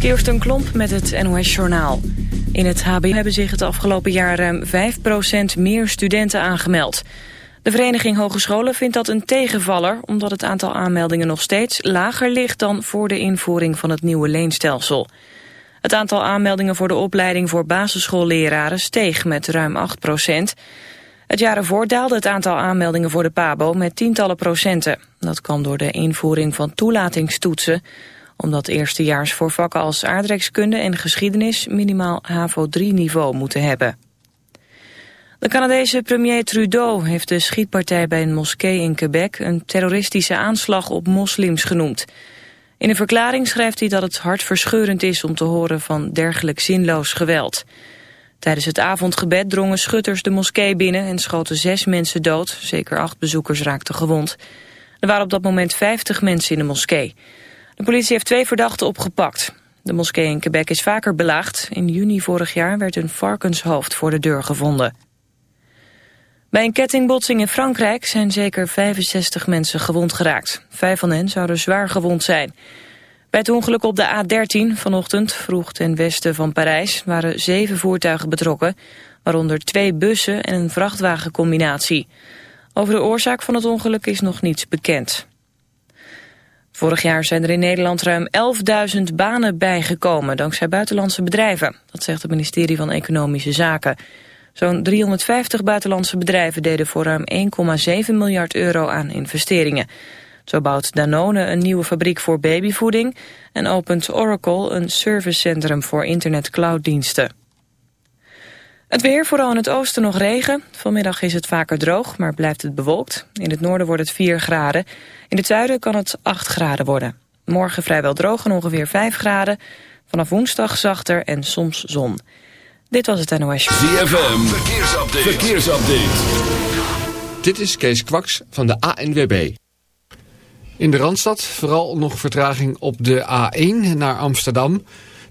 Kirsten Klomp met het NOS-journaal. In het HBO hebben zich het afgelopen jaar ruim 5% meer studenten aangemeld. De Vereniging Hogescholen vindt dat een tegenvaller... omdat het aantal aanmeldingen nog steeds lager ligt... dan voor de invoering van het nieuwe leenstelsel. Het aantal aanmeldingen voor de opleiding voor basisschoolleraren steeg met ruim 8% Het jaar ervoor daalde het aantal aanmeldingen voor de PABO met tientallen procenten. Dat kwam door de invoering van toelatingstoetsen omdat eerstejaars voor vakken als aardrijkskunde en geschiedenis minimaal HAVO 3-niveau moeten hebben. De Canadese premier Trudeau heeft de schietpartij bij een moskee in Quebec een terroristische aanslag op moslims genoemd. In een verklaring schrijft hij dat het hartverscheurend is om te horen van dergelijk zinloos geweld. Tijdens het avondgebed drongen schutters de moskee binnen en schoten zes mensen dood. Zeker acht bezoekers raakten gewond. Er waren op dat moment 50 mensen in de moskee. De politie heeft twee verdachten opgepakt. De moskee in Quebec is vaker belaagd. In juni vorig jaar werd een varkenshoofd voor de deur gevonden. Bij een kettingbotsing in Frankrijk zijn zeker 65 mensen gewond geraakt. Vijf van hen zouden zwaar gewond zijn. Bij het ongeluk op de A13 vanochtend, vroeg ten westen van Parijs, waren zeven voertuigen betrokken, waaronder twee bussen en een vrachtwagencombinatie. Over de oorzaak van het ongeluk is nog niets bekend. Vorig jaar zijn er in Nederland ruim 11.000 banen bijgekomen dankzij buitenlandse bedrijven. Dat zegt het ministerie van Economische Zaken. Zo'n 350 buitenlandse bedrijven deden voor ruim 1,7 miljard euro aan investeringen. Zo bouwt Danone een nieuwe fabriek voor babyvoeding en opent Oracle een servicecentrum voor internetclouddiensten. Het weer, vooral in het oosten nog regen. Vanmiddag is het vaker droog, maar blijft het bewolkt. In het noorden wordt het 4 graden. In het zuiden kan het 8 graden worden. Morgen vrijwel droog en ongeveer 5 graden. Vanaf woensdag zachter en soms zon. Dit was het NOS. ZFM, verkeersupdate. verkeersupdate. Dit is Kees Kwaks van de ANWB. In de Randstad vooral nog vertraging op de A1 naar Amsterdam...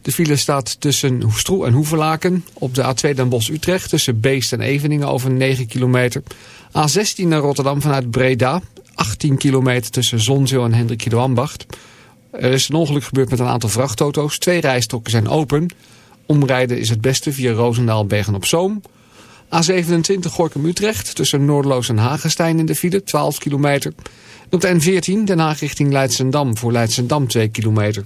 De file staat tussen Stroe en Hoevelaken. Op de A2 Den Bosch-Utrecht tussen Beest en Eveningen over 9 kilometer. A16 naar Rotterdam vanuit Breda. 18 kilometer tussen Zonzeel en Hendrik Ambacht. Er is een ongeluk gebeurd met een aantal vrachtauto's. Twee rijstroken zijn open. Omrijden is het beste via Roosendaal Bergen-op-Zoom. A27 Gorkum-Utrecht tussen Noordloos en Hagestein in de file, 12 kilometer. op de N14 Den Haag richting Leidsendam voor Leidsendam 2 kilometer.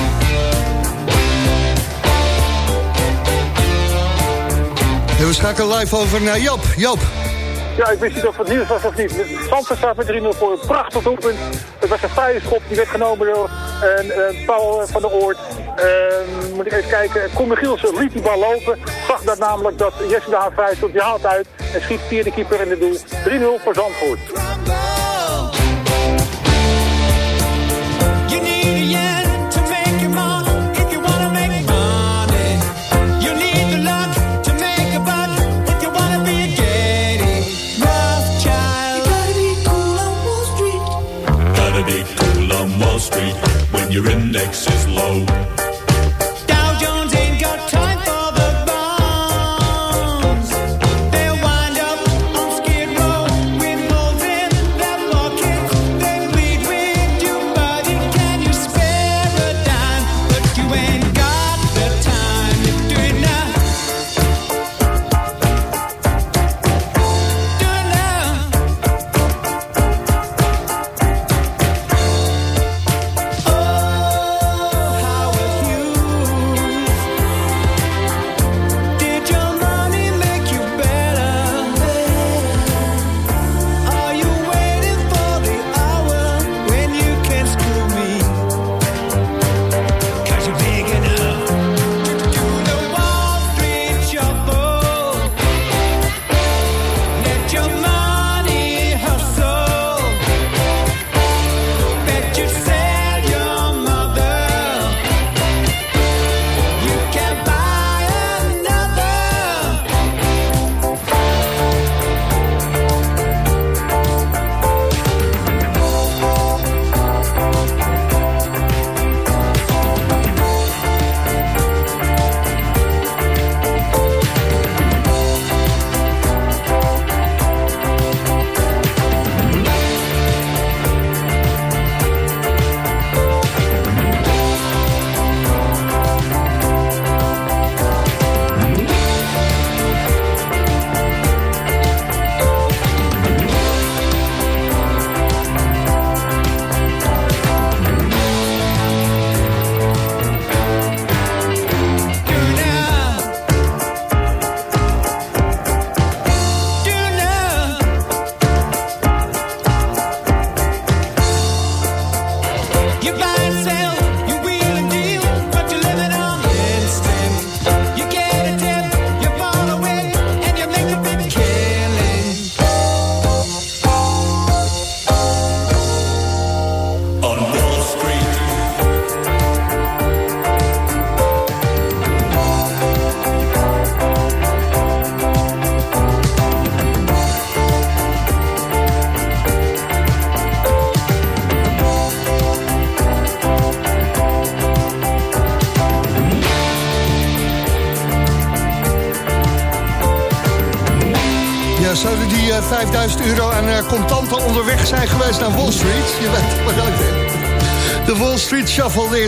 En we schakelen live over naar Joop. Joop. Ja, ik wist niet of het nieuws was of niet. Zandvoort staat met 3-0 voor een prachtig doelpunt. Het was een vrije schop, die werd genomen door een, een Paul van der Oort. Ehm, moet ik even kijken. Koen Michielsen liet die bal lopen. Zag dat namelijk dat Jesse de Haan vrij stond. Die haalt uit en schiet via de keeper in het doel. 3-0 voor Zandvoort. Your index is low.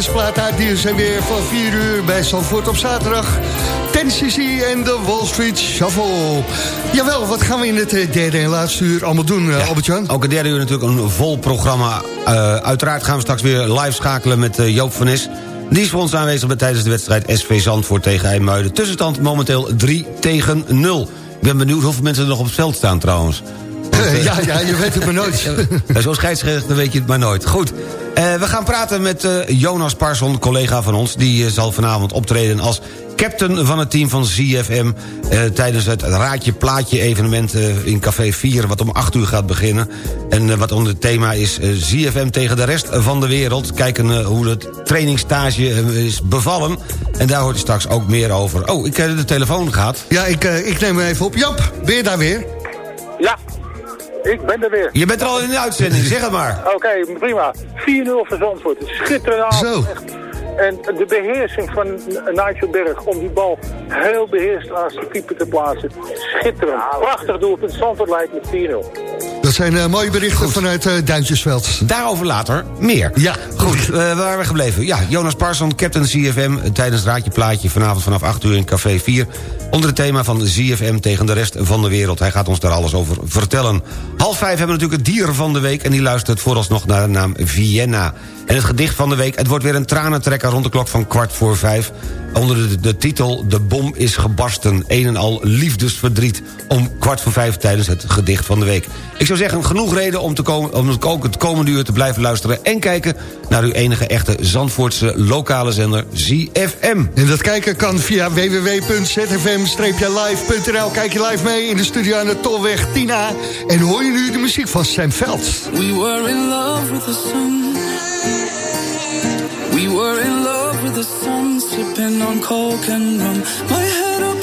Shuffle, de eerste plaat uit die zijn weer van 4 uur bij Zandvoort op zaterdag. Ten CC en de Wall Street Shuffle. Jawel, wat gaan we in het eh, derde en laatste uur allemaal doen, eh, Albert-Jan? Ook het derde uur natuurlijk een vol programma. Eh, uiteraard gaan we straks weer live schakelen met Joop van Nes. Die is voor ons aanwezig bij tijdens de wedstrijd SV Zandvoort tegen IJmuiden. Tussenstand momenteel 3 tegen 0. Ik ben benieuwd hoeveel mensen er nog op het veld staan trouwens. Eh, ja, ja, je weet het maar nooit. Ja, Zo'n scheidsrechter weet je het maar nooit. Goed, eh, we gaan praten met eh, Jonas Parson, collega van ons. Die eh, zal vanavond optreden als captain van het team van ZFM... eh, tijdens het Raadje Plaatje evenement eh, in Café 4... wat om 8 uur gaat beginnen. En eh, wat onder het thema is ZFM tegen de rest van de wereld. Kijken hoe het trainingsstage eh, is bevallen. En daar hoort je straks ook meer over. Oh, ik heb de telefoon gehad. Ja, ik, eh, ik neem hem even op. Jap, ben je daar weer? Ja, ik ben er weer. Je bent er al in de uitzending, zeg het maar. Oké, prima. 4-0 voor Zandvoort. Zo. Echt. En de beheersing van Nigel Berg om die bal heel beheerst aan zijn keeper te plaatsen. Schitterend. Prachtig doelpunt. Zandvoort leidt met 4-0. Dat zijn eh, mooie berichten vanuit eh, Duintjesveld. Daarover later meer. Ja, Goed, eh, waar waren we gebleven? Ja, Jonas Parson, captain CFM... tijdens Raadje Plaatje vanavond vanaf 8 uur in Café 4... onder het thema van ZFM tegen de rest van de wereld. Hij gaat ons daar alles over vertellen. Half vijf hebben we natuurlijk het dier van de week... en die luistert vooralsnog naar de naam Vienna. En het gedicht van de week, het wordt weer een tranentrekker... rond de klok van kwart voor vijf... onder de, de titel De bom is gebarsten. Een en al liefdesverdriet. Om kwart voor vijf tijdens het gedicht van de week. Ik zou zeggen, genoeg reden om, te komen, om ook het komende uur te blijven luisteren... en kijken naar uw enige echte Zandvoortse lokale zender ZFM. En dat kijken kan via www.zfm-live.nl. Kijk je live mee in de studio aan de Tolweg Tina. En hoor je nu de muziek van Sam Veld. We were in love with the sun. We were in love with the sun, sipping on coke and rum. My head up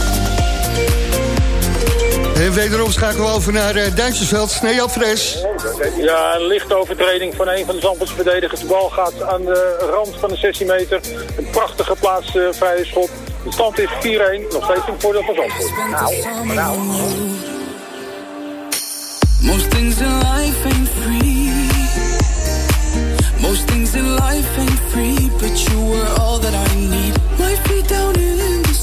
En wederom schakelen we over naar uh, Duintjesveld. Nee, Jan Fres. Ja, een lichte overtreding van een van de Zandvoortse verdedigers. De bal gaat aan de rand van de 16 meter. Een prachtige plaats eh, vrije schot. De stand is 4-1. Nog steeds een voordeel van Zandvoort. Nou, Most things in life ain't free. Most things in life ain't free, but you were all that I need. My feet down in the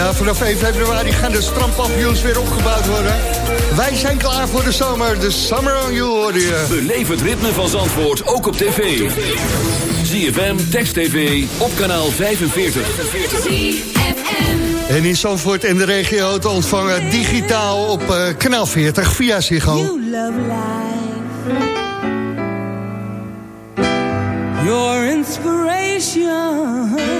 Ja, vanaf 1 februari gaan de strandpaviljoens weer opgebouwd worden. Wij zijn klaar voor de zomer. De Summer on You hoorde je. Beleef het ritme van Zandvoort ook op tv. ZFM, Text TV, op kanaal 45. En in Zandvoort en de regio te ontvangen digitaal op eh, kanaal 40 via Ziggo. Your inspiration.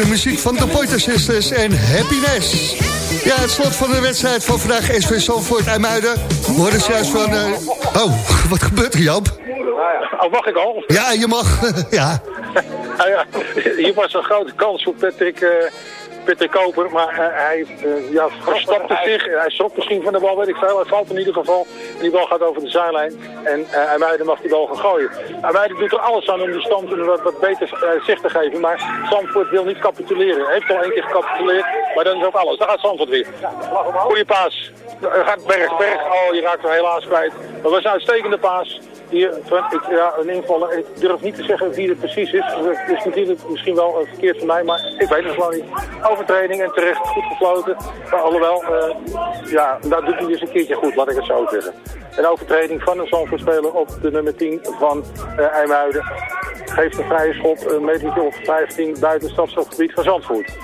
de muziek van de Pointer Sisters en Happiness. Ja, het slot van de wedstrijd van vandaag SV Zandvoort en We worden juist van... Eh, oh, wat gebeurt er, nou Jan? Oh, mag ik al? Ja, je mag. ja. Nou ja. Hier was een grote kans voor Patrick... Uh... Patrick Koper, maar eh, hij eh, ja, verstapte zich. Hij schrok misschien van de bal, weet ik veel. Hij valt in ieder geval. En die bal gaat over de zijlijn. En uh, Amuiden mag die bal gaan gooien. Amuiden doet er alles aan om de stand wat, wat beter uh, zicht te geven. Maar Zandvoort wil niet capituleren. Hij heeft al één keer gecapituleerd, maar dat is ook alles. Daar gaat Zandvoort weer. Goeie paas. Gaat Berg, Berg. Oh, je raakt er helaas kwijt. Dat was een uitstekende paas. Ja, een invaller. Ik durf niet te zeggen wie het precies is. Het is natuurlijk misschien wel uh, verkeerd van mij, maar ik weet het gewoon niet. Overtreding en terecht goed gefloten. Maar alhoewel, uh, ja, dat doet hij dus een keertje goed, laat ik het zo zeggen. Een overtreding van een Zandvoortspeler op de nummer 10 van uh, IJmuiden. Geeft een vrije schop, een metertje of 15 buiten het stadsgebied van Zandvoort.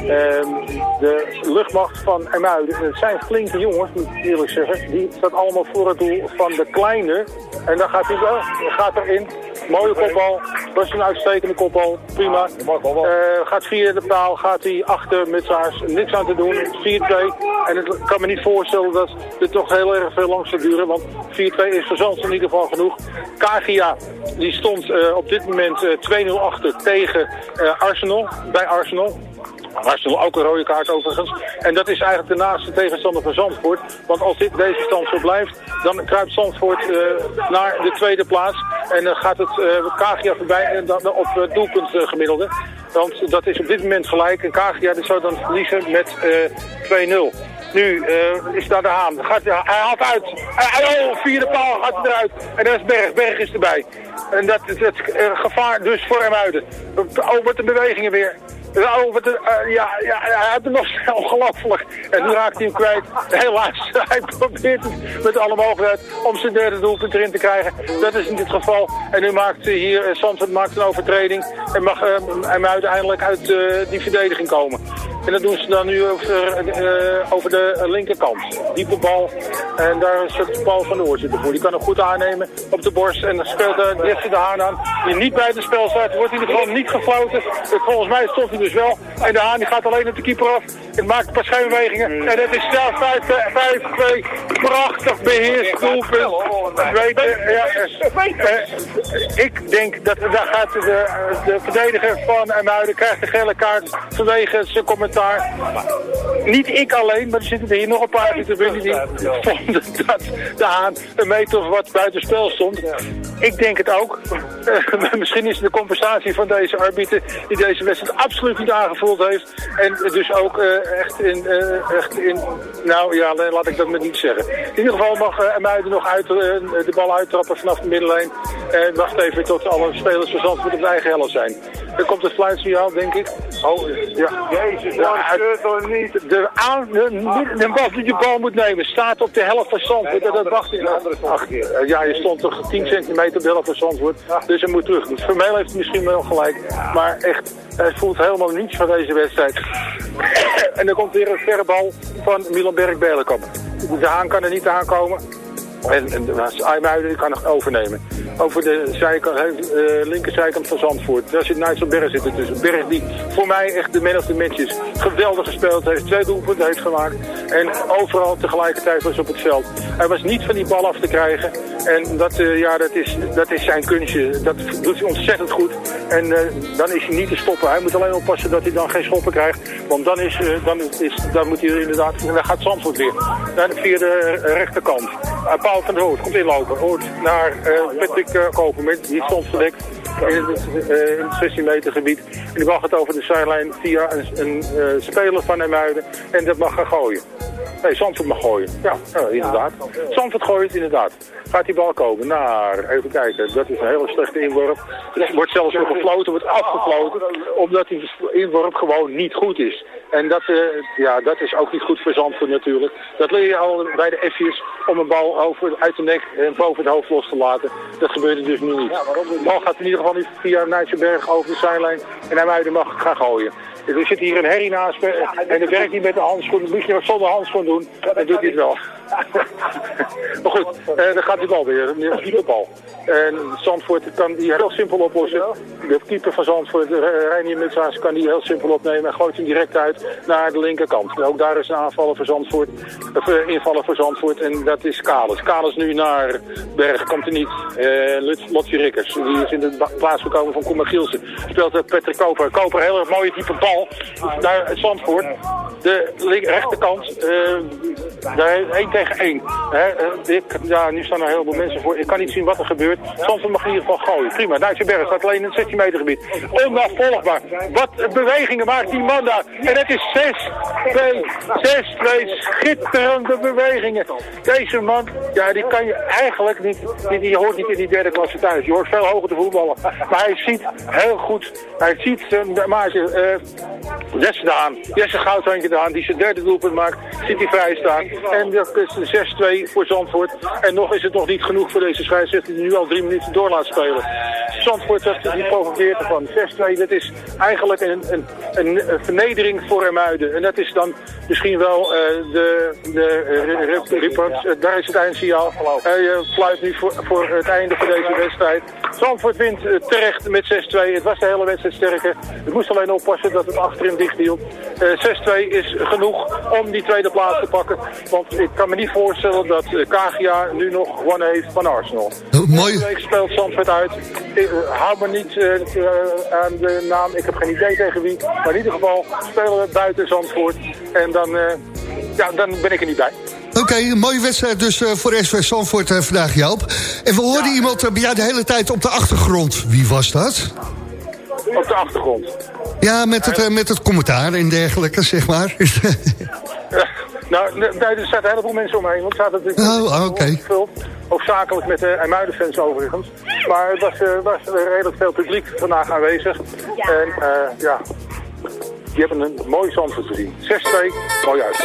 Um, de luchtmacht van IJmuiden, het zijn flinke jongens, moet ik eerlijk zeggen. Die staat allemaal voor het doel van de kleine. En dan gaat hij wel, gaat erin. Mooie kopbal, was een uitstekende kopbal, prima. Uh, gaat via de paal, gaat hij achter met Saars, niks aan te doen, 4-2. En ik kan me niet voorstellen dat dit toch heel erg veel lang zou want 4-2 is voor in ieder geval genoeg. Kagia, die stond uh, op dit moment uh, 2-0 achter tegen Arsenal, bij Arsenal. Arsenal ook een rode kaart overigens. En dat is eigenlijk de naaste tegenstander van Zandvoort. Want als dit, deze stand zo blijft, dan kruipt Zandvoort naar de tweede plaats. En dan gaat het uh, Kagia voorbij en op uh, doelpunt gemiddelde. Want dat is op dit moment gelijk. En Kagia zou dan verliezen met 2-0. Nu uh, is daar de Haan. Hij haalt uit. Uh, oh, vierde paal gaat hij eruit. En daar is Berg. Berg is erbij. En dat is het gevaar dus voor hem uit. Oh, wat de bewegingen weer. Oh, wat uh, ja, ja, hij heeft het nog ongelooflijk. En nu raakt hij hem kwijt. Helaas, hij probeert het met alle mogelijkheid om zijn derde doelpunt erin te krijgen. Dat is niet het geval. En nu maakt hier, uh, Zandvoort maakt een overtreding. En mag uh, hem uiteindelijk uit die verdediging komen. En dat doen ze dan nu over, uh, over de linkerkant. Diepe bal. En daar is het bal van de oorzitter voor. Die kan hem goed aannemen op de borst. En dan speelt uh, Jesse de Haan aan. Die niet bij het spel staat. Wordt in ieder geval niet gefloten. Volgens mij stond hij dus wel. En de Haan die gaat alleen op de keeper af. Het maakt een paar schijnbewegingen. En het is snel 5-2. Prachtig beheerst doelpunt. Weet, uh, ja, ik denk dat daar gaat de, de verdediger van Muiden krijgt de gele kaart vanwege zijn commentaar. Niet ik alleen, maar er zitten er hier nog een paar in de tribune die vonden dat de Haan een meter of wat buiten spel stond. Ik denk het ook. Uh, misschien is het de compensatie van deze arbiter die deze wedstrijd absoluut niet aangevoeld heeft. En dus ook uh, echt, in, uh, echt in, nou ja, laat ik dat maar niet zeggen. In ieder geval mag Muiden nog uit, de bal uittrappen vanaf de middenlijn. En wacht even tot alle spelers van Zandvoort op de eigen helft zijn. Dan komt het fluitsignaal, denk ik. Oh, ja. Jezus, ja, het, niet. De, aan, de, de bal die je bal moet nemen staat op de helft van Zandvoort. En dat wacht ik. Ach, ja, je stond toch 10 centimeter op de helft van Zandvoort. Dus hij moet terug. Dus Vermeel heeft misschien wel gelijk. Maar echt, hij voelt helemaal niets van deze wedstrijd. en dan komt weer een verre bal van Milan Berg-Belenkamp. De Haan kan er niet aankomen. En, en IJmuiden kan nog overnemen. Over de zijkant, linkerzijkant van Zandvoort. Daar zit Nigel Berg zitten tussen. Berg die voor mij echt de man of the match is. Geweldig gespeeld heeft. Twee doelpunten heeft gemaakt. En overal tegelijkertijd was op het veld. Hij was niet van die bal af te krijgen. En dat, uh, ja, dat, is, dat is zijn kunstje. Dat doet hij ontzettend goed. En uh, dan is hij niet te stoppen. Hij moet alleen oppassen dat hij dan geen schoppen krijgt. Want dan, is, dan, is, dan moet hij inderdaad... Dan gaat Zandvoort weer. Via de rechterkant. Paul van der Hoort komt inlopen. Hoort naar Patrick uh, Koper. Die stond verdekt in het, uh, in het 16 meter gebied. En die bal gaat over de zijlijn via een, een uh, speler van Hermuiden. En dat mag gaan gooien. Nee, Zandvoort mag gooien. Ja, ja inderdaad. Zandvoort gooit inderdaad. Gaat die bal komen naar, even kijken, dat is een hele slechte inworp. Er wordt zelfs weer gefloten, wordt afgefloten, omdat die inworp gewoon niet goed is. En dat, uh, ja, dat is ook niet goed voor Zandvoort natuurlijk. Dat leer je al bij de F'jes om een bal over, uit de nek en boven het hoofd los te laten. Dat gebeurde dus nu niet. De bal gaat in ieder geval niet via Nijtsenberg over de zijlijn en hij muiden mag gaan gooien. Er zit hier een herrie naast me en dat werkt niet met de handschoen. Moet je nog zonder handschoen doen. Dan doet hij het wel. maar goed, uh, dan gaat die bal weer. Een diepe bal. En Zandvoort kan die heel simpel oplossen. De keeper van Zandvoort, Reinier Mitsaas, kan die heel simpel opnemen. En gooit hem direct uit naar de linkerkant. En ook daar is een aanvaller voor Zandvoort. Of uh, invaller voor Zandvoort. En dat is Kalis. Kalis nu naar Berg. Komt er niet. Uh, Lotje Rikkers. Die is in de plaats gekomen van Koeman Gielsen. Speelt Patrick Koper. Koper, heel erg mooie diepe bal. Bal naar Zandvoort. De rechterkant, eh, daar 1 tegen 1. Hè, eh, ik, ja, nu staan er heel veel mensen voor. Ik kan niet zien wat er gebeurt. Zandvoort mag in ieder geval gooien. Prima. Nijtsenberg staat alleen in het 16 meter gebied. Onafvolgbaar. Wat bewegingen maakt die man daar. En het is 6-2. 6-2. Schitterende bewegingen. Deze man, ja, die kan je eigenlijk niet, die, hoort niet in die derde klasse thuis. Je hoort veel hoger te voetballen. Maar hij ziet heel goed, hij ziet zijn maatje, Bye. Jesse Daan, Jesse Goudhandje Daan, die zijn derde doelpunt maakt, ziet hij vrij staan. En dat is de 6-2 voor Zandvoort. En nog is het nog niet genoeg voor deze scheidsrechter die nu al drie minuten door laat spelen. Zandvoort, dat, die profiteert ervan. 6-2, dat is eigenlijk een, een, een, een vernedering voor Hermuiden. En dat is dan misschien wel eh, de, de eh. Eh, daar is het eindsignaal. Hij fluit nu voor, voor het einde van deze wedstrijd. Zandvoort wint terecht met 6-2. Het was de hele wedstrijd sterker. Het moest alleen oppassen dat het achterin dicht hield. Eh, 6-2 is genoeg om die tweede plaats te pakken. Want ik kan me niet voorstellen dat eh, KGA nu nog gewonnen heeft van Arsenal. Oh, mooi. Deze week speelt Zandvoort uit. Ik, eh, hou me niet aan de naam. Ik heb geen idee tegen wie. Maar in ieder geval spelen we buiten Zandvoort. En dan, ja, dan ben ik er niet bij. Oké, een mooie wedstrijd dus voor SV Zandvoort vandaag, Joop. En we hoorden iemand bij jou de hele tijd op de achtergrond. Wie was dat? Op de achtergrond. Ja, met het, eh, met het commentaar en dergelijke, zeg maar. Ja, nou, nee, er zaten een heleboel mensen omheen. Want zaten natuurlijk Oh, oké. gevuld. Ook zakelijk met de IJmuiden-fans overigens. Maar er was, eh, was redelijk veel publiek vandaag aanwezig. En eh, ja, die hebben een mooi Zandvoort gezien. 6-2, mooi uit.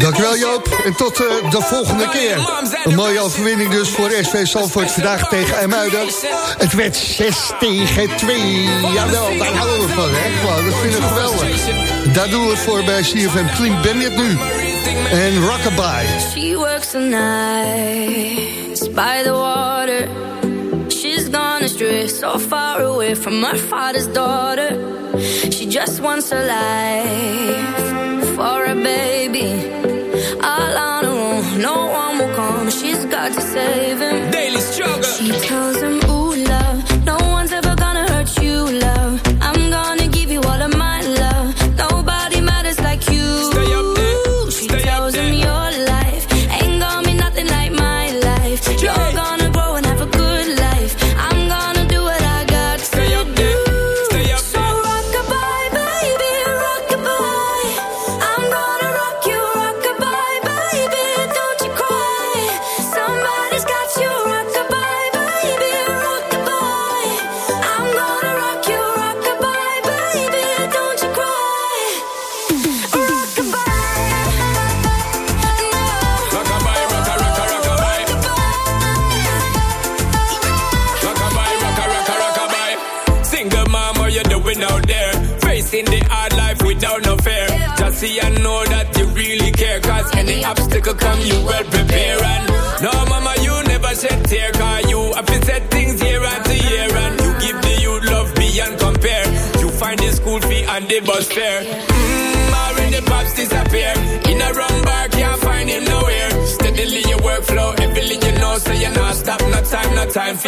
Dankjewel Joop. En tot eh, de volgende keer. Een mooie overwinning dus voor SV Zandvoort vandaag tegen IJmuiden. Het werd 6 tegen 2. Jawel, daar houden we van. Hè? Gewoon, dat vinden we geweldig. Daar doen we het voor bij CFM Clean Bandit nu. En Rockabye. She works the nights by the water. She's gone astray, so far away from her father's daughter. She just wants a life for a baby.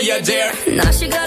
For your dear. Now she got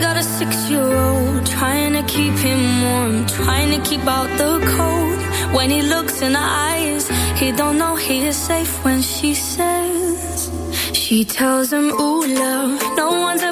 got a six-year-old trying to keep him warm, trying to keep out the cold. When he looks in her eyes, he don't know he is safe when she says. She tells him, Ooh, love, no one's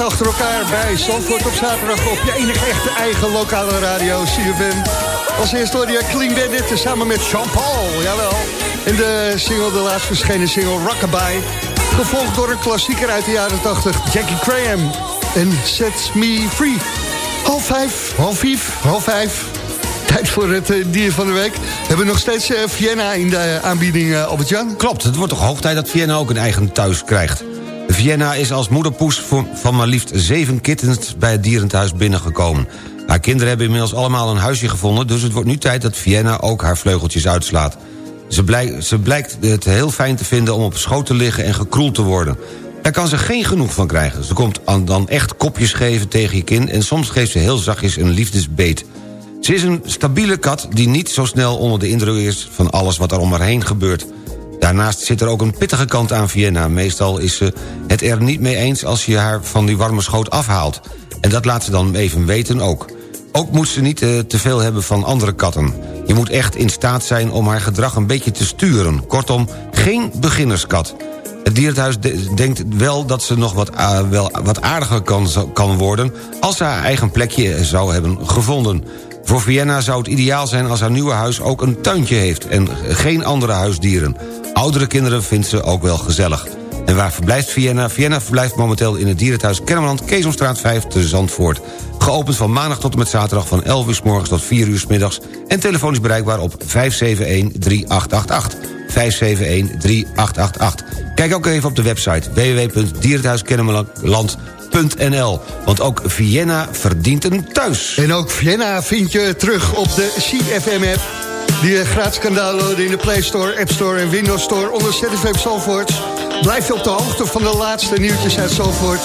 achter elkaar bij Zandvoort op zaterdag op je enige echte eigen lokale radio CFM. Als eerste hoor je Clean Bandit samen met Jean-Paul, jawel. En de single, de laatst verschenen single Rockabye. Gevolgd door een klassieker uit de jaren 80, Jackie Graham. En Set Me Free. Half vijf, half vijf, half vijf. Tijd voor het eh, dier van de week. We hebben nog steeds eh, Vienna in de aanbieding, eh, Albert-Jan. Klopt, het wordt toch hoog tijd dat Vienna ook een eigen thuis krijgt. Vienna is als moederpoes van maar liefst zeven kittens bij het dierenthuis binnengekomen. Haar kinderen hebben inmiddels allemaal een huisje gevonden... dus het wordt nu tijd dat Vienna ook haar vleugeltjes uitslaat. Ze, blijk- ze blijkt het heel fijn te vinden om op schoot te liggen en gekroeld te worden. Daar kan ze geen genoeg van krijgen. Ze komt dan echt kopjes geven tegen je kin... en soms geeft ze heel zachtjes een liefdesbeet. Ze is een stabiele kat die niet zo snel onder de indruk is... van alles wat er om haar heen gebeurt. Daarnaast zit er ook een pittige kant aan Vienna. Meestal is ze het er niet mee eens als je haar van die warme schoot afhaalt. En dat laat ze dan even weten ook. Ook moet ze niet eh, te veel hebben van andere katten. Je moet echt in staat zijn om haar gedrag een beetje te sturen. Kortom, geen beginnerskat. Het dierenthuis de- denkt wel dat ze nog wat, a- wel wat aardiger kan, kan worden... als ze haar eigen plekje zou hebben gevonden. Voor Vienna zou het ideaal zijn als haar nieuwe huis ook een tuintje heeft... en geen andere huisdieren. Oudere kinderen vindt ze ook wel gezellig. En waar verblijft Vienna? Vienna verblijft momenteel in het dierenthuis Kennemerland... Keesomstraat 5 te Zandvoort. Geopend van maandag tot en met zaterdag van 11 uur s morgens tot 4 uur s middags... en telefonisch bereikbaar op 571-3888. 571-3888. Kijk ook even op de website www.dierenthuiskennemerland.nl. Want ook Vienna verdient een thuis. En ook Vienna vind je terug op de CFM-app. Die je gratis kan downloaden in de Play Store, App Store en Windows Store onder ZFM Zalvoort. Blijf je op de hoogte van de laatste nieuwtjes uit Zalvoort.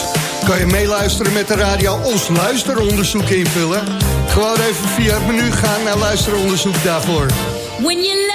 Kan je meeluisteren met de radio, ons luisteronderzoek invullen. Gewoon even via het menu gaan naar luisteronderzoek daarvoor. When you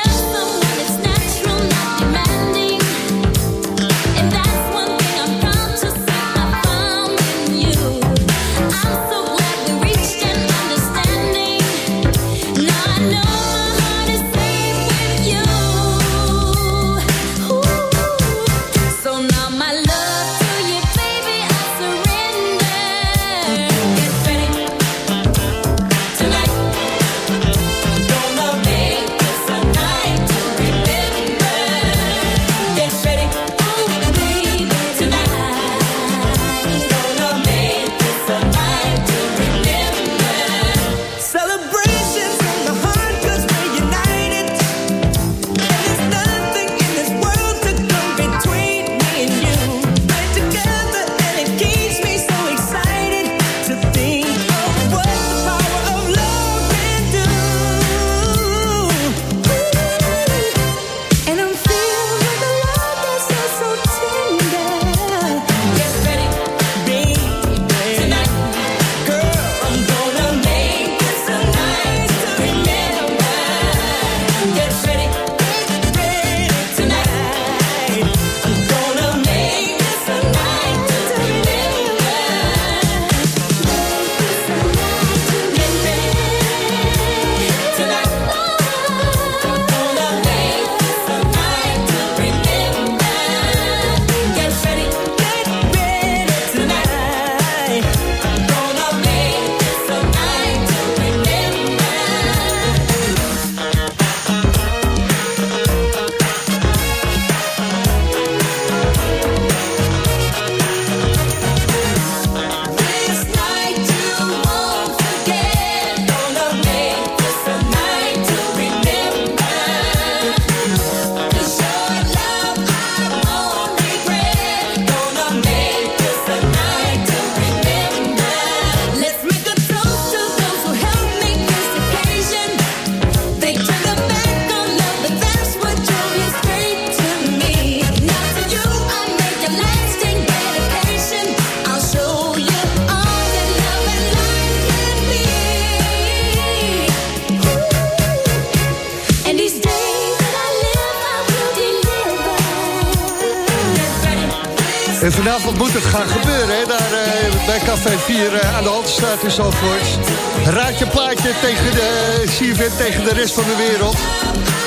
En vanavond moet het gaan gebeuren, hè? Daar eh, bij Café 4 eh, aan de Haltestraat in Zalvoort. Raad je plaatje tegen de CFM, tegen de rest van de wereld.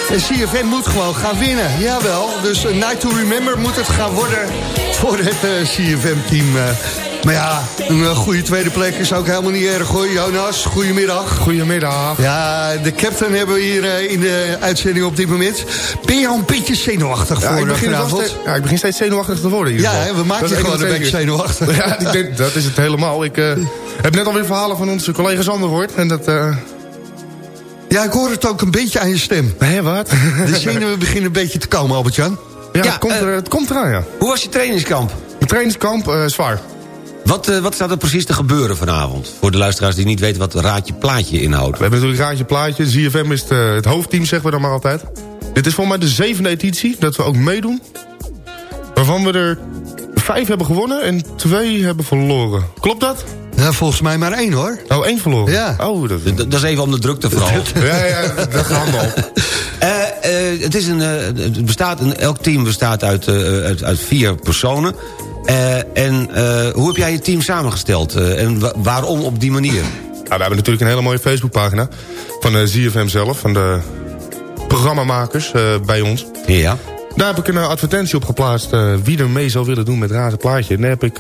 En CFM moet gewoon gaan winnen. Jawel, dus Night to Remember moet het gaan worden voor het eh, CFM-team. Maar ja, een eh, goede tweede plek is ook helemaal niet erg hoor. Jonas, goedemiddag. Goedemiddag. Ja, de captain hebben we hier eh, in de uitzending op dit moment. Ben je al een beetje zenuwachtig Ja, voor ik eh, begin, vanavond? ja, ik begin steeds zenuwachtig te worden. Ja, we maken je gewoon een beetje zenuwachtig. Ja, ik denk, dat is het helemaal. Ik heb net alweer verhalen van onze collega Sander gehoord. En dat... eh Ja, ik hoor het ook een beetje aan je stem. Hé, wat? De zenuwen beginnen een beetje te komen, Albert-Jan. Ja, Ja, het, komt er, het komt eraan, ja. Hoe was je trainingskamp? Mijn trainingskamp, eh, zwaar. Wat, eh, wat staat er precies te gebeuren vanavond? Voor de luisteraars die niet weten wat Raadje Plaatje inhoudt. We hebben natuurlijk Raadje Plaatje. ZFM is het, eh, het hoofdteam, zeggen we dan maar altijd. Dit is volgens mij de zevende editie dat we ook meedoen. Waarvan we er vijf hebben gewonnen en twee hebben verloren. Klopt dat? Ja, volgens mij maar één hoor. Oh, één verloren? Ja. Oh, dat... Is even om de drukte vooral. Ja, ja, dat gaan we. Eh, eh, het is een, eh, het bestaat, een, elk team bestaat uit, eh, uit, uit vier personen. Eh, en eh, hoe heb jij je team samengesteld? Eh, en wa- waarom op die manier? Nou, we hebben natuurlijk een hele mooie Facebookpagina van de ZFM zelf, van de programmamakers bij ons. Ja. Daar heb ik een advertentie op geplaatst wie er mee zou willen doen met Razen Plaatje. En daar heb ik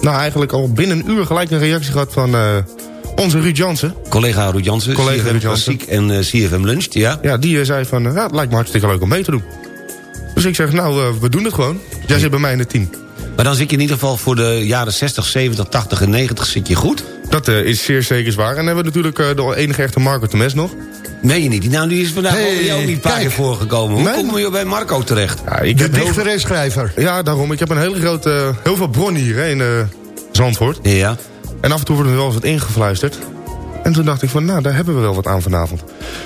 nou, eigenlijk al binnen een uur gelijk een reactie gehad van onze Ruud Jansen. Collega Ruud Jansen, Collega CFM Ruud Jansen. En CFM Lunch, ja. Ja, die zei van, ja, het lijkt me hartstikke leuk om mee te doen. Dus ik zeg, nou, we doen het gewoon. Jij zit bij mij in het team. Maar dan zit je in ieder geval voor de jaren 60, 70, 80 en 90 zit je goed. Dat eh, is zeer zeker waar. En dan hebben we natuurlijk eh, de enige echte Marco Temes nog. Meen je niet? Die naam die is vandaag Hey, ook niet een paar keer voorgekomen. Hoe Nee. kom je bij Marco terecht? Ja, ik De heb heel dichter en schrijver. Ja, daarom. Ik heb een hele grote, eh, heel veel bronnen hier hè, in eh, Zandvoort. Ja. En af en toe wordt er wel eens wat ingefluisterd. En toen dacht ik van, nou, daar hebben we wel wat aan vanavond.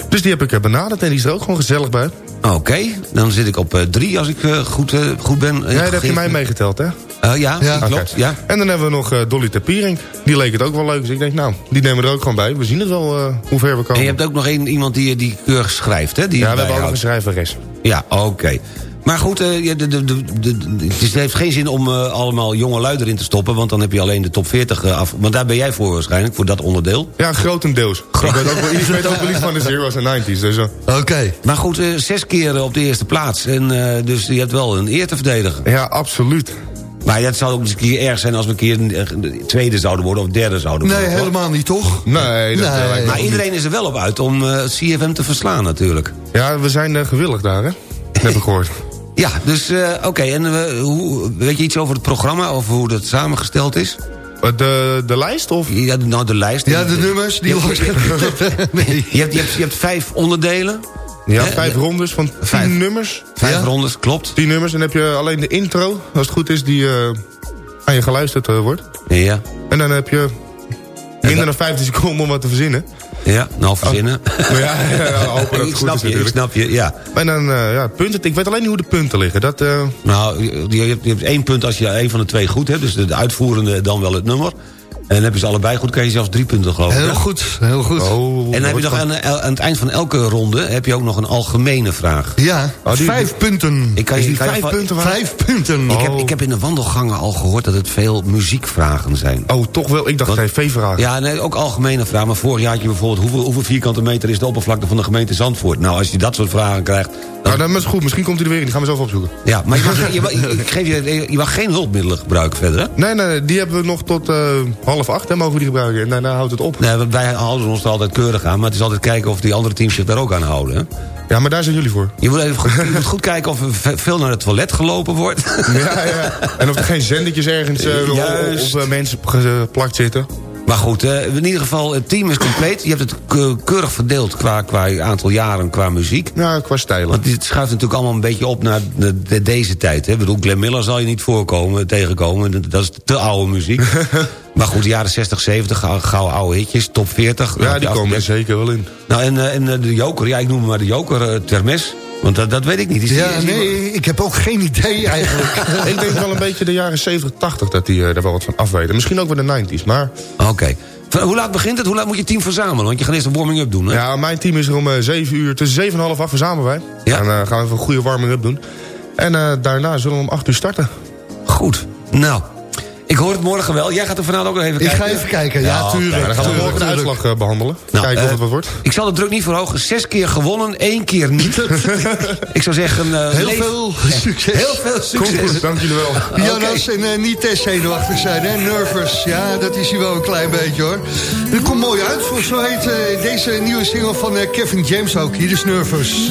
Dus die heb ik benaderd en die is er ook gewoon gezellig bij. Oké, dan zit ik op eh, drie als ik eh, goed, eh, goed ben. Ja, daar heb je mij meegeteld, hè? Eh, ja, Ja. klopt. Ja. En dan hebben we nog eh, Dolly Tapierink. Die leek het ook wel leuk. Dus ik denk, nou, die nemen we er ook gewoon bij. We zien het wel eh, hoe ver we En komen. je hebt ook nog één, iemand die, die keurig schrijft, hè? Die ja, we hebben ook een schrijveres. Ja, oké. Maar goed, eh, de, de, de, het heeft geen zin om eh, allemaal jonge lui erin te stoppen... want dan heb je alleen de top 40 eh, af. Want daar ben jij voor waarschijnlijk, voor dat onderdeel. Ja, grotendeels. Ik weet ook wel, ik weet ook wel iets van de zeros en 90s. Dus, Oké. Maar goed, eh, zes keer op de eerste plaats. En, eh, dus je hebt wel een eer te verdedigen. ja, absoluut. Maar ja, het zou ook eens een keer erg zijn als we een keer tweede zouden worden... of derde zouden Nee, worden. hoor. helemaal niet toch? Nee, dat Nee. Maar niet. iedereen is er wel op uit om eh, CFM te verslaan natuurlijk. Ja, we zijn gewillig daar, hè? Dat heb ik gehoord. Ja, dus eh, oké. En eh, hoe, weet je iets over het programma? Of hoe dat samengesteld is? Eh, De, de lijst? Of? Ja, nou, de lijst. Ja, de nummers die Je hebt-. Je hebt, je, hebt, je hebt vijf onderdelen. Ja, vijf rondes van tien Vijf. nummers. Vijf Ja. rondes, klopt. Tien nummers. En dan heb je alleen de intro, als het goed is, die aan je geluisterd wordt. Ja, En dan heb je minder dan 15 seconden om wat te verzinnen. Ja nou verzinnen. Maar ja, ja, hopen dat ik snap je, ik snap je, ja. En dan, eh, ja, punten. Ik weet alleen niet hoe de punten liggen. Dat, eh, Nou, je, je hebt, je hebt één punt als je één van de twee goed hebt. Dus de, de uitvoerende dan wel het nummer. En dan heb je ze allebei goed, krijg je zelfs drie punten geloof ik. Heel hè? goed, heel goed. oh, En dan heb je nog van- aan, aan het eind van elke ronde heb je ook nog een algemene vraag. Ja, Oh, die- vijf punten. Ik kan je, die kan vijf punten? Vijf punten. Ik, heb, Oh. ik heb in de wandelgangen al gehoord dat het veel muziekvragen zijn. Oh, toch wel. Ik dacht tv-vragen. Ja, nee, ook algemene vragen. Maar vorig jaar had je bijvoorbeeld... Hoeveel, hoeveel vierkante meter is de oppervlakte van de gemeente Zandvoort? Nou, als je dat soort vragen krijgt... Dan, Nou, dat is goed. Misschien komt hij er weer in. Die gaan we zelf opzoeken. ja, maar je mag, je, mag- ik geef je, je mag geen hulpmiddelen gebruiken verder, hè? Nee, nee, nee, die hebben we nog tot eh, half acht. Hè, mogen we die gebruiken. En daarna houdt het op. Nee, wij houden ons er altijd keurig aan. Maar het is altijd kijken of die andere teams zich daar ook aan houden. Hè? Ja, maar daar zijn jullie voor. Je moet even goed, je moet goed kijken of er ve- veel naar het toilet gelopen wordt. Ja, ja. En of er geen zendertjes ergens eh, Juist. op eh, mensen geplakt zitten. Maar goed, eh, in ieder geval, het team is compleet. Je hebt het ke- keurig verdeeld qua, qua aantal jaren, qua muziek. Ja, qua stijlen. Want dit schuift natuurlijk allemaal een beetje op naar de, de- deze tijd. Hè? Ik bedoel, Glenn Miller zal je niet voorkomen, tegenkomen. Dat is te oude muziek. maar goed, de jaren 60, 70, gauw, oude hitjes, top 40. Ja, Nou, die af- komen er zeker wel in. Nou, en, eh, en eh, de joker, ja, ik noem maar de joker, Termes. Want dat, dat weet ik niet. Is die- Ja, die- nee, ik heb ook geen idee eigenlijk. ik denk wel een beetje de jaren 70, 80 dat die eh, daar wel wat van afweten. Misschien ook wel de 90s, maar... Oké. Hoe laat begint het? Hoe laat moet je team verzamelen? Want je gaat eerst een warming-up doen, hè? Ja, mijn team is er om eh, 7 uur. Tussen 7 en half 8 verzamelen wij. Ja. En eh, gaan we even een goede warming-up doen. En eh, daarna zullen we om 8 uur starten. Goed. Nou, Ik hoor het morgen wel. Jij gaat er vanavond ook nog even Ik kijken. ga even kijken, ja, oké, tuurlijk. Dan gaan we morgen de uitslag eh, behandelen. Nou, Kijken of eh, het wat wordt. Ik zal de druk niet verhogen. Zes keer gewonnen, één keer niet. ik zou zeggen... eh, Heel leef- veel succes. Heel veel succes. goed, dank jullie wel. Jonas, en eh, niet te zenuwachtig zijn, hè? Nervous. Ja, dat is hij wel een klein beetje, hoor. Het komt mooi uit. Volgens mij heet deze nieuwe single van Kevin James ook. Hier is Nervous.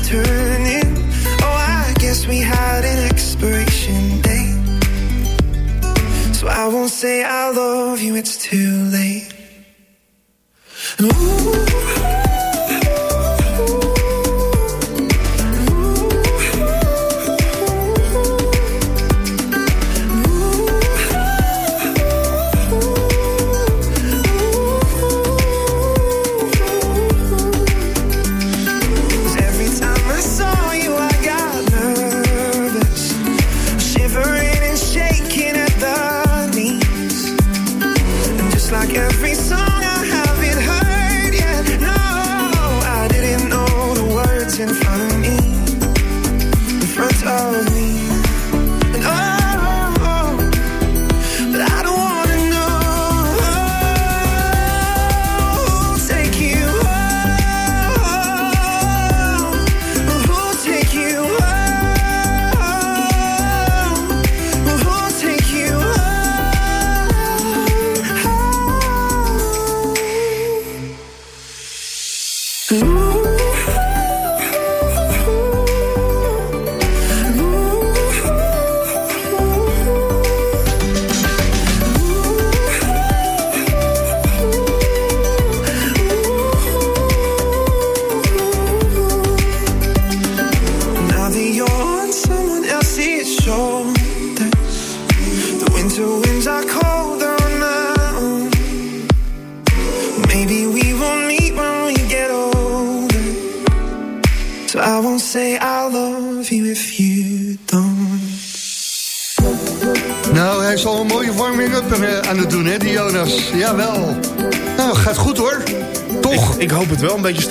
turning, oh, I guess we had an expiration date. So I won't say I love you, it's too late.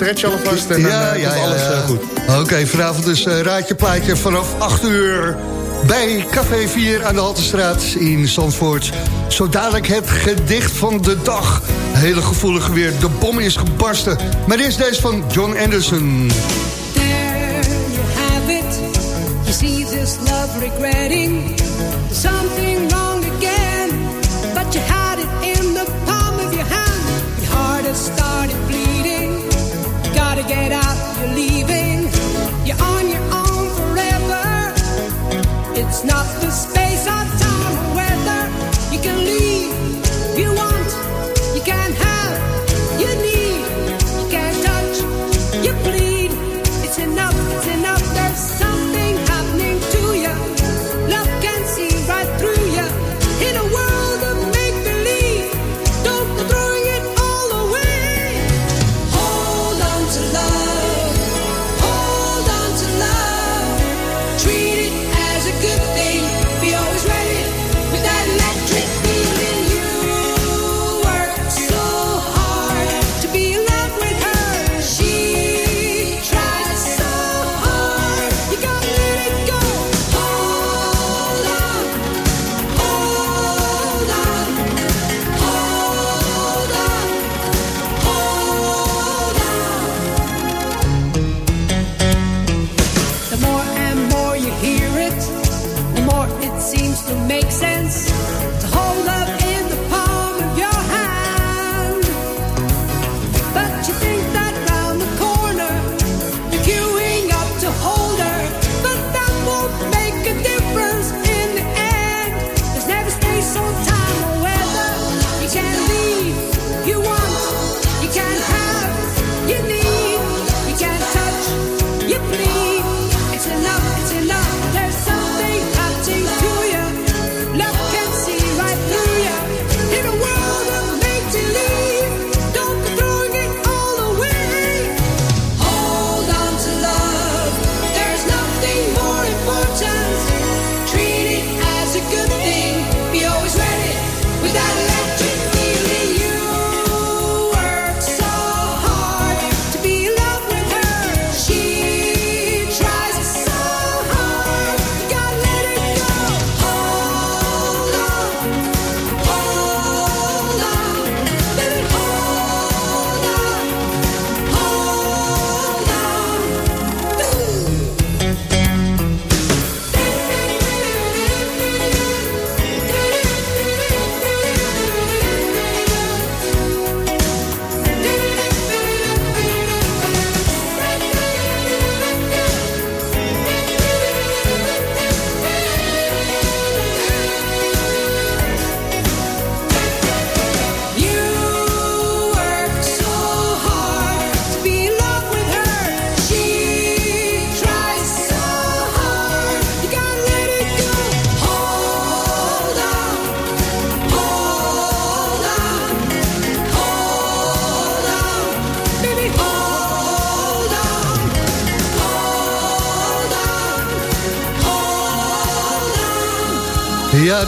Stretchen alvast. En dan ja, eh, ja, alles ja. eh, goed. Oké, vanavond dus eh, Raadje Plaatje vanaf 8 uur... bij Café 4 aan de Haltestraat in Zandvoort. Zo dadelijk het gedicht van de dag. Hele gevoelige weer, de bom is gebarsten. Maar eerst deze van John Anderson. There you have it. You see this love regretting something wrong You're leaving. You're on your own forever. It's not the space or time or weather. You can leave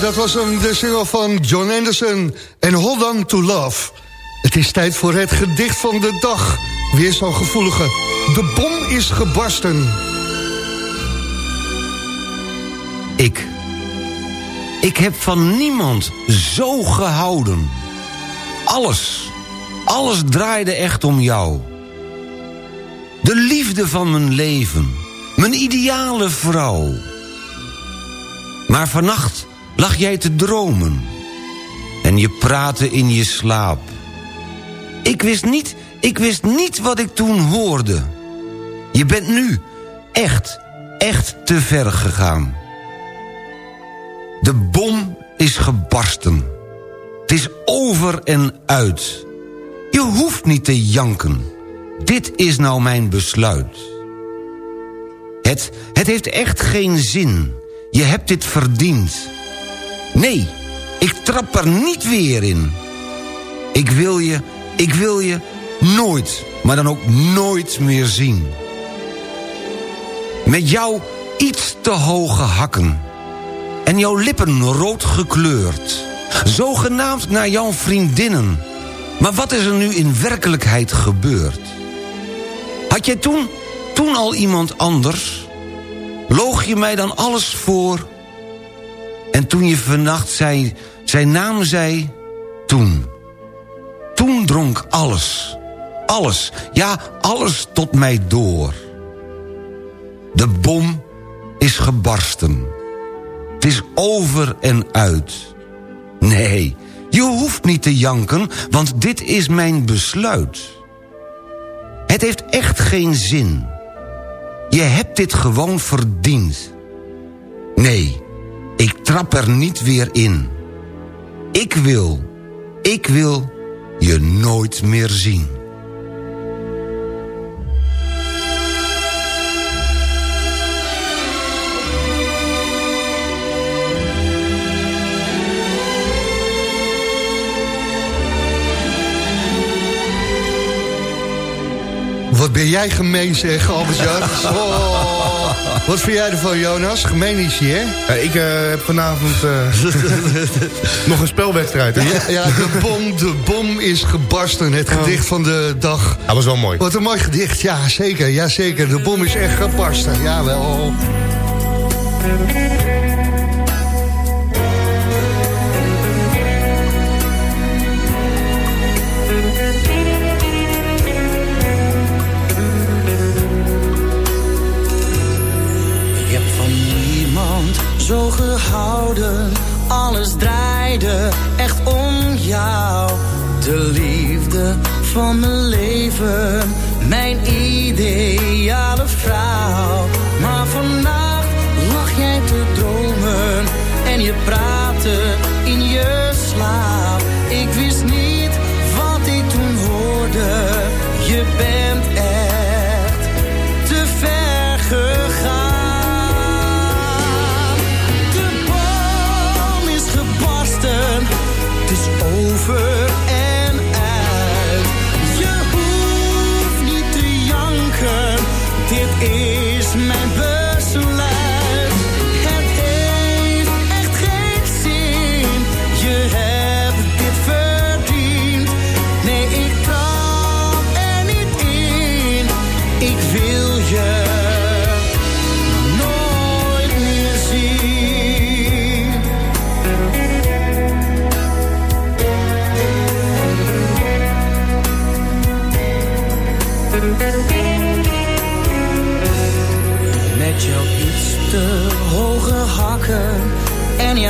Dat was de single van John Anderson en Hold On To Love. Het is tijd voor het gedicht van de dag. Weer zo'n gevoelige. De bom is gebarsten. Ik. Ik heb van niemand zo gehouden. Alles, alles draaide echt om jou. De liefde van mijn leven. Mijn ideale vrouw. Maar vannacht lag jij te dromen. En je praatte in je slaap. Ik wist niet, ik wist niet wat ik toen hoorde. Je bent nu echt, echt te ver gegaan. De bom is gebarsten. Het is over en uit. Je hoeft niet te janken. Dit is nou mijn besluit. Het, het heeft echt geen zin. Je hebt dit verdiend. Nee, ik trap er niet weer in. Ik wil je, ik wil je nooit, maar dan ook nooit meer zien. Met jou iets te hoge hakken. En jouw lippen rood gekleurd. Zogenaamd naar jouw vriendinnen. Maar wat is er nu in werkelijkheid gebeurd? Had jij toen, toen al iemand anders? Loog je mij dan alles voor? En toen je vannacht zei, zijn naam zei, toen. Toen dronk alles, alles, ja, alles tot mij door. De bom is gebarsten. Het is over en uit. Nee, je hoeft niet te janken, want dit is mijn besluit. Het heeft echt geen zin. Je hebt dit gewoon verdiend. Nee, ik trap er niet weer in. Ik wil, ik wil je nooit meer zien. Wat ben jij gemeen zeg, Albert-Jan. Oh, wat vind jij ervan, Jonas? Gemeen is hij, hè? Ja, ik eh, heb vanavond eh, nog een spelwedstrijd. Hè? Ja, ja, de bom, de bom is gebarsten. Het gedicht van de dag. Dat was wel mooi. Wat een mooi gedicht, ja zeker, ja zeker. De bom is echt gebarsten, jawel. Ik zo gehouden. Alles draaide echt om jou. De liefde van mijn leven. Mijn ideale vrouw. Maar vannacht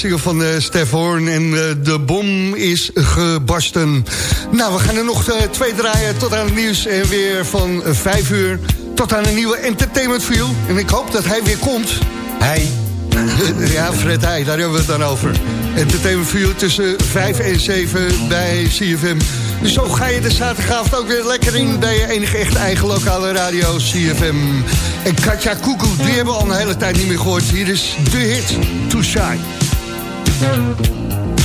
single van eh Stef Hoorn en eh, de bom is gebarsten. Nou, we gaan er nog eh, twee draaien tot aan het nieuws. En weer van vijf uur tot aan een nieuwe Entertainment View. En ik hoop dat hij weer komt. Hij. ja, Fred Heij, daar hebben we het dan over. Entertainment View tussen 5 en 7 bij CFM. Dus zo ga je de zaterdagavond ook weer lekker in... bij je enige echt eigen lokale radio CFM. En Katja Koekoe, die hebben we al een hele tijd niet meer gehoord. Hier is de hit, Too Shy. Thank you.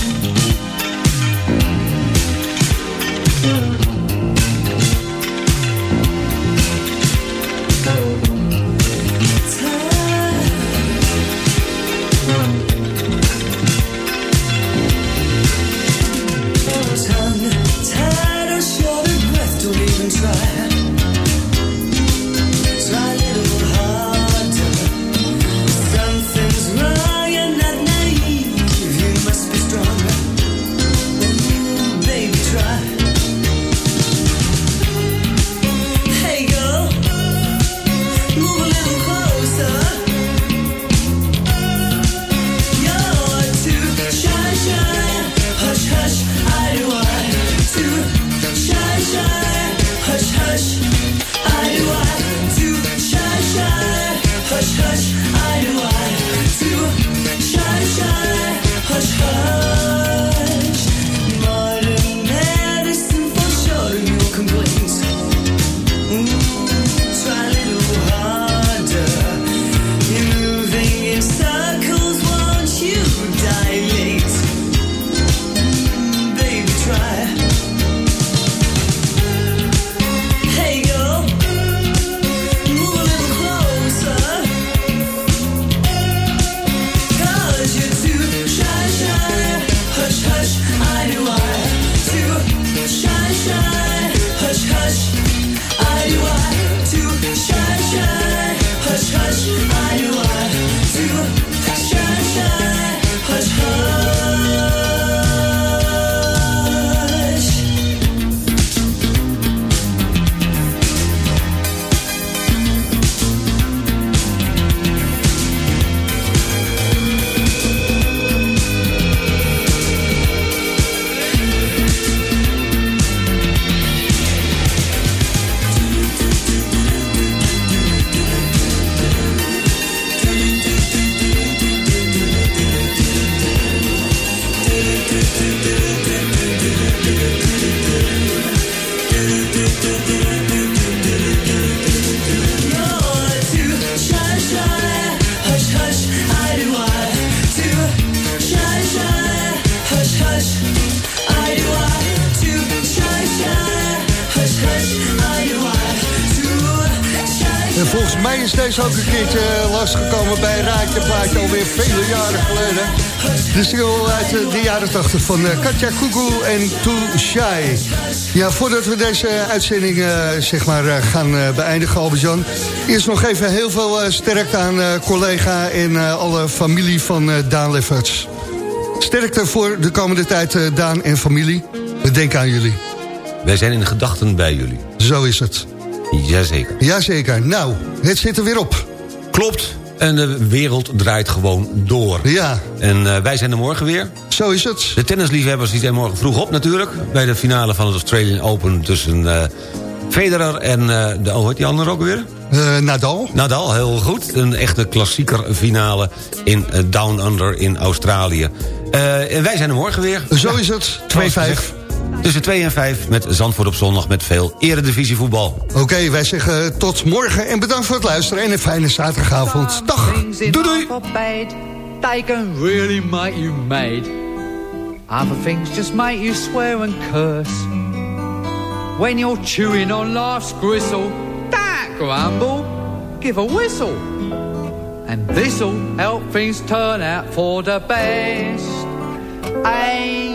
Deze ook een keertje eh, lastgekomen bij Raadje Plaatje alweer vele jaren geleden. De single uit eh, de jaren 80 van eh, Katja Koekoe en Too Shy. Ja, voordat we deze uitzending zeg maar, gaan beëindigen, Albert-Jan... eerst nog even heel veel sterkte aan collega en alle familie van Daan Lefferts. Sterkte voor de komende tijd, Daan en familie. We denken aan jullie. Wij zijn in gedachten bij jullie. Zo is het. Jazeker. Jazeker. Nou, het zit er weer op. Klopt. En de wereld draait gewoon door. Ja. En eh, wij zijn er morgen weer. Zo is het. De tennisliefhebbers die zijn morgen vroeg op natuurlijk. Bij de finale van het Australian Open tussen eh, Federer en eh, de, oh, heet die andere ook weer? Nadal. Nadal, heel goed. Een echte klassieker finale in Down Under in Australië. En wij zijn er morgen weer. Zo is het. 2-5. Tussen 2 en 5 met Zandvoort op zondag met veel eredivisievoetbal. Oké, wij zeggen tot morgen en bedankt voor het luisteren en een fijne zaterdagavond. Dag. Doei doei. They can really make you mad. Other things just make you swear and curse. When you're chewing on life's gristle, don't grumble, give a whistle. And this'll help things turn out for the best. And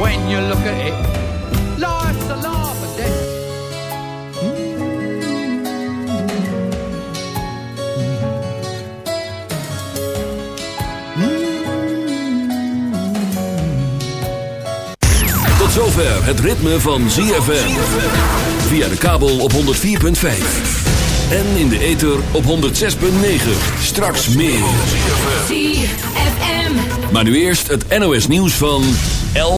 when you look at it. Life's a laugh and death. Tot zover het ritme van ZFM. Via de kabel op 104.5. En in de ether op 106.9. Straks meer. ZFM. Maar nu eerst het NOS nieuws van 11.